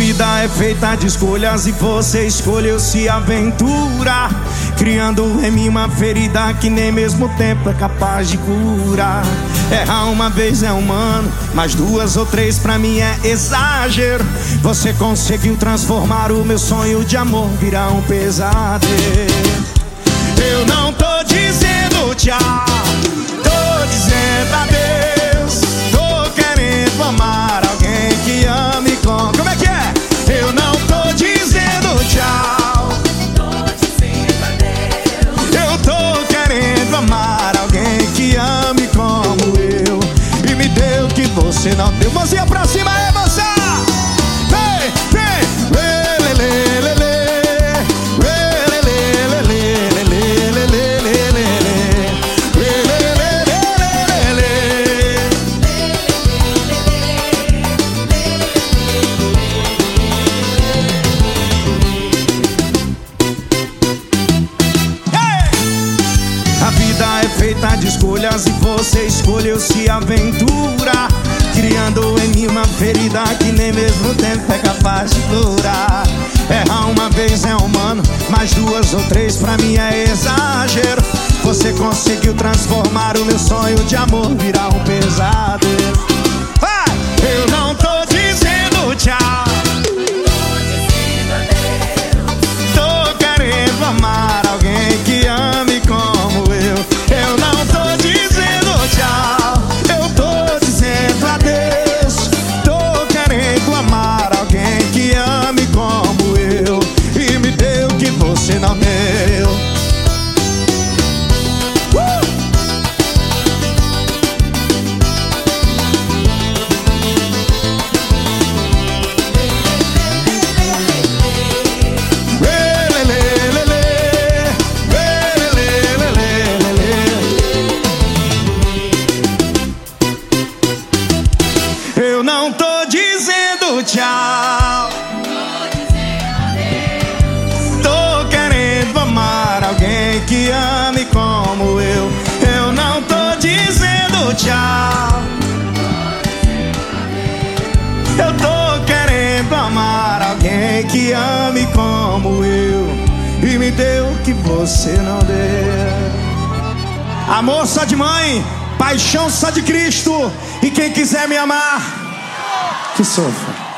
vida é feita de escolhas e você escolheu se aventurar. Criando em mim uma ferida que nem mesmo tempo é capaz de curar. Errar uma vez é humano, mas duas ou três pra mim é exagero. Você conseguiu transformar o meu sonho de amor virar um pesadelo. Eu não tô dizendo não deu mãozinha pra cima, é você! Vem, vem! A vida é e você escolheu se aventurar uma ferida que nem mesmo tempo é capaz de curar. Errar uma vez é humano, mas duas ou três pra mim é exagero. Você conseguiu transformar o meu sonho de amor virar um pesadelo. Tchau. Tô querendo amar alguém que ame como eu. Eu não tô dizendo tchau. Eu tô querendo amar alguém que ame como eu. E me deu o que você não deu. Amor só de mãe, paixão só de Cristo. E quem quiser me amar, que sofra.